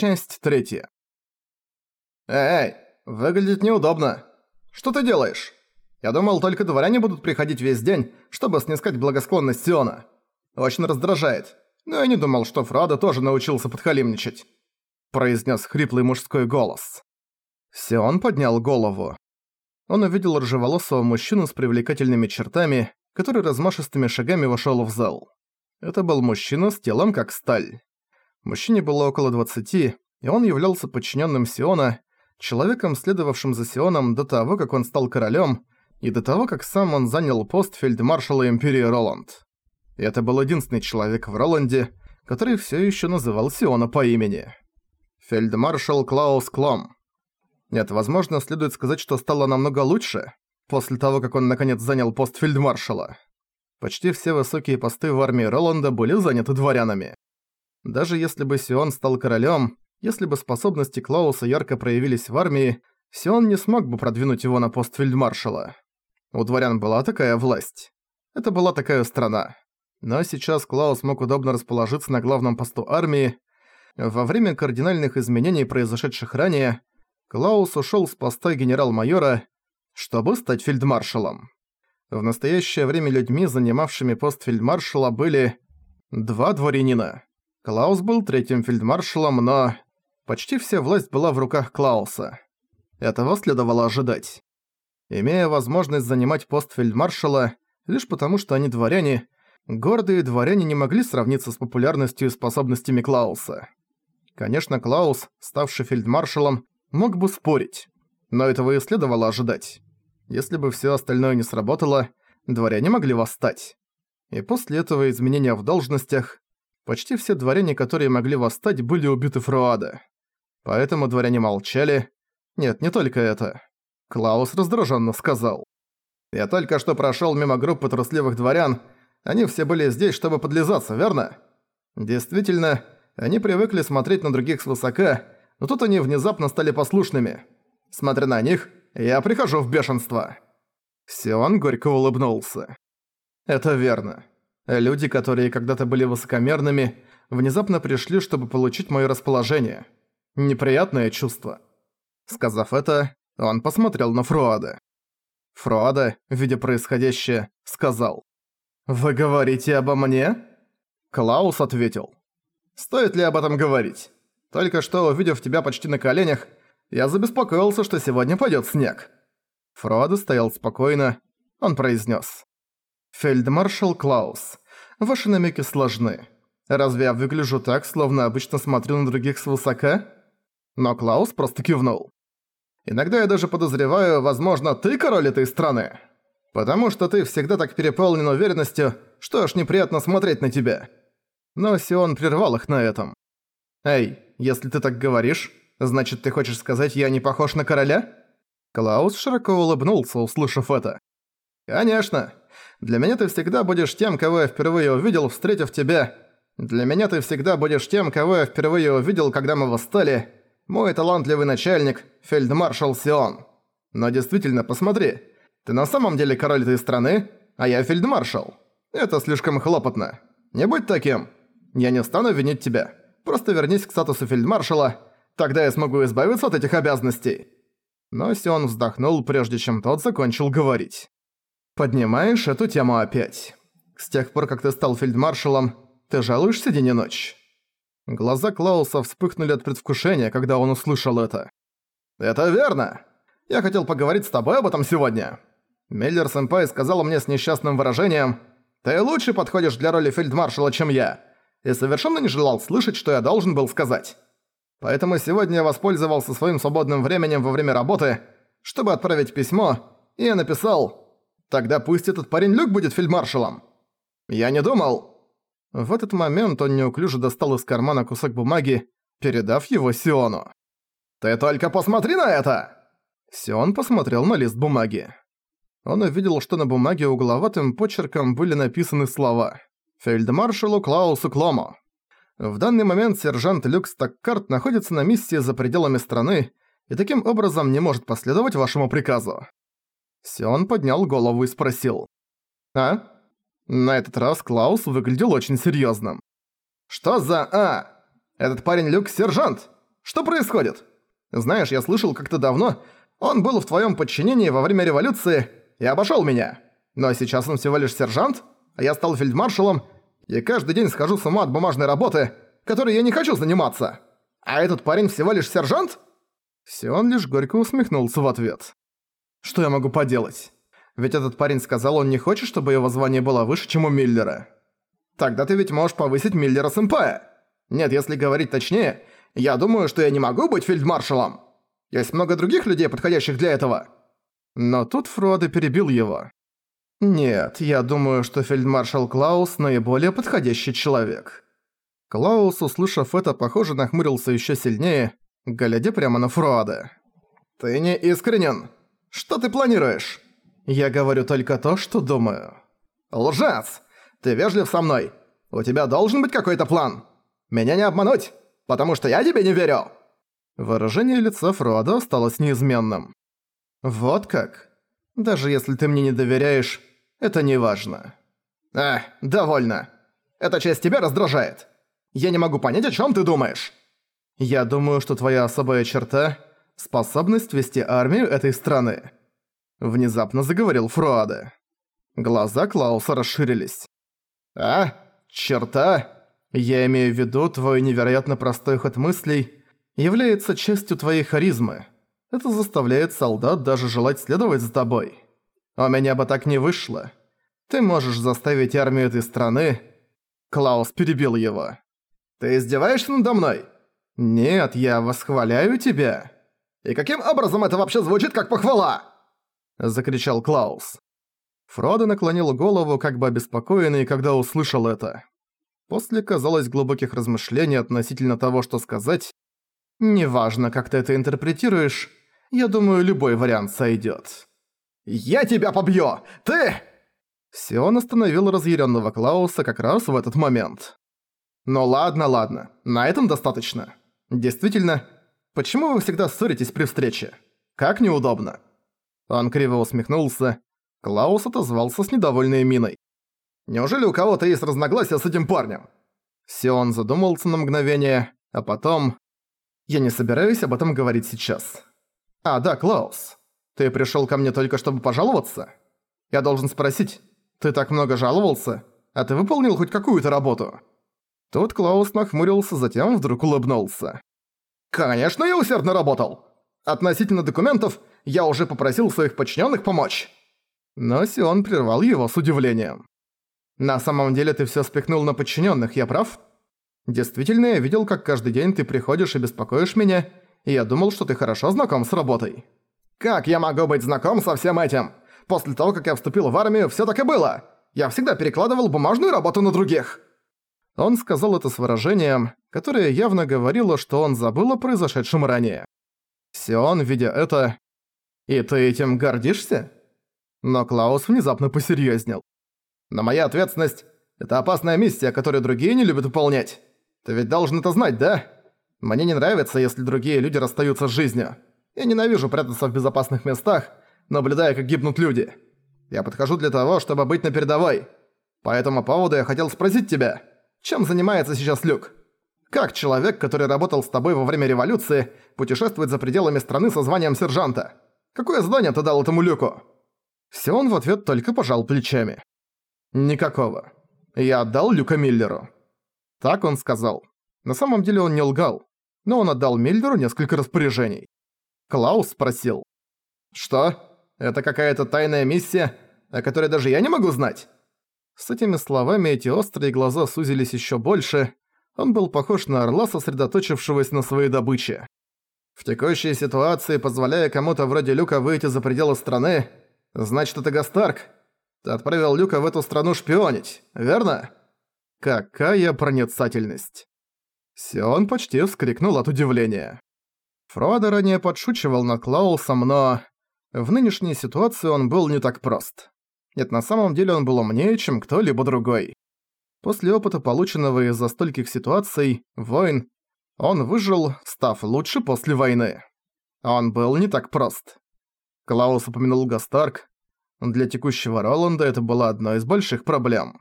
Часть третья. «Эй, выглядит неудобно. Что ты делаешь? Я думал, только дворяне будут приходить весь день, чтобы снискать благосклонность Сиона. Очень раздражает. Но я не думал, что Фрада тоже научился подхалимничать», – произнес хриплый мужской голос. Сион поднял голову. Он увидел рыжеволосого мужчину с привлекательными чертами, который размашистыми шагами вошел в зал. Это был мужчина с телом как сталь. Мужчине было около 20, и он являлся подчиненным Сиона, человеком, следовавшим за Сионом до того, как он стал королем, и до того, как сам он занял пост фельдмаршала Империи Роланд. И это был единственный человек в Роланде, который все еще называл Сиона по имени. Фельдмаршал Клаус Клом. Нет, возможно, следует сказать, что стало намного лучше, после того, как он наконец занял пост фельдмаршала. Почти все высокие посты в армии Роланда были заняты дворянами. Даже если бы Сион стал королем, если бы способности Клауса ярко проявились в армии, Сион не смог бы продвинуть его на пост фельдмаршала. У дворян была такая власть. Это была такая страна. Но сейчас Клаус мог удобно расположиться на главном посту армии. Во время кардинальных изменений, произошедших ранее, Клаус ушёл с поста генерал-майора, чтобы стать фельдмаршалом. В настоящее время людьми, занимавшими пост фельдмаршала, были два дворянина. Клаус был третьим фельдмаршалом, но почти вся власть была в руках Клауса. Этого следовало ожидать. Имея возможность занимать пост фельдмаршала, лишь потому что они дворяне, гордые дворяне не могли сравниться с популярностью и способностями Клауса. Конечно, Клаус, ставший фельдмаршалом, мог бы спорить, но этого и следовало ожидать. Если бы всё остальное не сработало, дворяне могли восстать. И после этого изменения в должностях Почти все дворяне, которые могли восстать, были убиты Фруада. Поэтому дворяне молчали. Нет, не только это. Клаус раздраженно сказал. «Я только что прошёл мимо группы трусливых дворян. Они все были здесь, чтобы подлизаться, верно?» Действительно, они привыкли смотреть на других свысока, но тут они внезапно стали послушными. Смотря на них, я прихожу в бешенство. Сион горько улыбнулся. «Это верно. Люди, которые когда-то были высокомерными, внезапно пришли, чтобы получить моё расположение. Неприятное чувство. Сказав это, он посмотрел на Фруада. Фруада, видя происходящее, сказал. «Вы говорите обо мне?» Клаус ответил. «Стоит ли об этом говорить? Только что, увидев тебя почти на коленях, я забеспокоился, что сегодня пойдет снег». Фруада стоял спокойно. Он произнес: «Фельдмаршал Клаус, ваши намеки сложны. Разве я выгляжу так, словно обычно смотрю на других свысока?» Но Клаус просто кивнул. «Иногда я даже подозреваю, возможно, ты король этой страны. Потому что ты всегда так переполнен уверенностью, что аж неприятно смотреть на тебя». Но Сион прервал их на этом. «Эй, если ты так говоришь, значит, ты хочешь сказать, я не похож на короля?» Клаус широко улыбнулся, услышав это. «Конечно. Для меня ты всегда будешь тем, кого я впервые увидел, встретив тебя. Для меня ты всегда будешь тем, кого я впервые увидел, когда мы восстали. Мой талантливый начальник, фельдмаршал Сион. Но действительно, посмотри. Ты на самом деле король этой страны, а я фельдмаршал. Это слишком хлопотно. Не будь таким. Я не стану винить тебя. Просто вернись к статусу фельдмаршала, тогда я смогу избавиться от этих обязанностей». Но Сион вздохнул, прежде чем тот закончил говорить. Поднимаешь эту тему опять. С тех пор, как ты стал фельдмаршалом, ты жалуешься день и ночь?» Глаза Клауса вспыхнули от предвкушения, когда он услышал это. «Это верно! Я хотел поговорить с тобой об этом сегодня. Миллер-сэмпай сказал мне с несчастным выражением «Ты лучше подходишь для роли фельдмаршала, чем я», и совершенно не желал слышать, что я должен был сказать. Поэтому сегодня я воспользовался своим свободным временем во время работы, чтобы отправить письмо, и я написал Тогда пусть этот парень Люк будет фельдмаршалом. Я не думал. В этот момент он неуклюже достал из кармана кусок бумаги, передав его Сиону. «Ты только посмотри на это!» Сион посмотрел на лист бумаги. Он увидел, что на бумаге угловатым почерком были написаны слова «Фельдмаршалу Клаусу Клому». В данный момент сержант Люк Стаккарт находится на миссии за пределами страны и таким образом не может последовать вашему приказу. Сион поднял голову и спросил. «А?» На этот раз Клаус выглядел очень серьёзным. «Что за «а»? Этот парень Люк – сержант. Что происходит? Знаешь, я слышал как-то давно, он был в твоем подчинении во время революции и обошел меня. Но сейчас он всего лишь сержант, а я стал фельдмаршалом, и каждый день схожу с ума от бумажной работы, которой я не хочу заниматься. А этот парень всего лишь сержант?» Сион лишь горько усмехнулся в ответ. «Что я могу поделать? Ведь этот парень сказал, он не хочет, чтобы его звание было выше, чем у Миллера. Тогда ты ведь можешь повысить Миллера сэмпая. Нет, если говорить точнее, я думаю, что я не могу быть фельдмаршалом. Есть много других людей, подходящих для этого». Но тут Фродо перебил его. «Нет, я думаю, что фельдмаршал Клаус наиболее подходящий человек». Клаус, услышав это, похоже, нахмурился еще сильнее, глядя прямо на Фрода. «Ты не искренен. Что ты планируешь?» «Я говорю только то, что думаю». «Лжец! Ты вежлив со мной. У тебя должен быть какой-то план. Меня не обмануть, потому что я тебе не верю!» Выражение лица Фрода осталось неизменным. «Вот как? Даже если ты мне не доверяешь, это не важно». «Эх, довольно. Эта часть тебя раздражает. Я не могу понять, о чем ты думаешь». «Я думаю, что твоя особая черта — способность вести армию этой страны», — внезапно заговорил Фруаде. Глаза Клауса расширились. «А? Черта? Я имею в виду твой невероятно простой ход мыслей — является частью твоей харизмы. Это заставляет солдат даже желать следовать за тобой. У меня бы так не вышло. Ты можешь заставить армию этой страны...» Клаус перебил его. «Ты издеваешься надо мной?» «Нет, я восхваляю тебя». «И каким образом это вообще звучит как похвала?» Закричал Клаус. Фродо наклонил голову, как бы обеспокоенный, когда услышал это. После, казалось, глубоких размышлений относительно того, что сказать, «Неважно, как ты это интерпретируешь, я думаю, любой вариант сойдёт». «Я тебя побью! Ты...» Сион остановил разъяренного Клауса как раз в этот момент. «Ну ладно, ладно, на этом достаточно. Действительно, почему вы всегда ссоритесь при встрече? Как неудобно». Он криво усмехнулся. Клаус отозвался с недовольной миной. «Неужели у кого-то есть разногласия с этим парнем?» Сион задумался на мгновение, а потом... Я не собираюсь об этом говорить сейчас. А, да, Клаус. Ты пришёл ко мне только чтобы пожаловаться? Я должен спросить, ты так много жаловался, а ты выполнил хоть какую-то работу?» Тут Клаус нахмурился, затем вдруг улыбнулся. «Конечно, я усердно работал! Относительно документов, я уже попросил своих подчиненных помочь!» Но Сион прервал его с удивлением. «На самом деле ты всё спихнул на подчиненных, я прав?» Действительно, я видел, как каждый день ты приходишь и беспокоишь меня, и я думал, что ты хорошо знаком с работой. Как я могу быть знаком со всем этим? После того, как я вступил в армию, всё так и было. Я всегда перекладывал бумажную работу на других. Он сказал это с выражением, которое явно говорило, что он забыл о произошедшем ранее. Сион, видя это... «И ты этим гордишься?» Но Клаус внезапно посерьёзнел. «Но моя ответственность — это опасная миссия, которую другие не любят выполнять. Ты ведь должен это знать, да? Мне не нравится, если другие люди расстаются с жизнью. Я ненавижу прятаться в безопасных местах, наблюдая, как гибнут люди. Я подхожу для того, чтобы быть на передовой. По этому поводу я хотел спросить тебя, чем занимается сейчас Люк? Как человек, который работал с тобой во время революции, путешествует за пределами страны со званием сержанта? Какое задание ты дал этому Люку?» Сион в ответ только пожал плечами. «Никакого. Я отдал Люка Миллеру. Так он сказал. На самом деле он не лгал, но он отдал Мильдеру несколько распоряжений. Клаус спросил. «Что? Это какая-то тайная миссия, о которой даже я не могу знать?» С этими словами эти острые глаза сузились еще больше. Он был похож на орла, сосредоточившегося на своей добыче. В текущей ситуации, позволяя кому-то вроде Люка выйти за пределы страны, значит это Гастарк. Ты отправил Люка в эту страну шпионить, верно? Какая проницательность! Сион почти вскрикнул от удивления. Фродо ранее подшучивал над Клаусом, но... В нынешней ситуации он был не так прост. Нет, на самом деле он был умнее, чем кто-либо другой. После опыта, полученного из-за стольких ситуаций, войн, он выжил, став лучше после войны. Он был не так прост. Клаус упомянул Гастарк. Для текущего Роланда это была одной из больших проблем.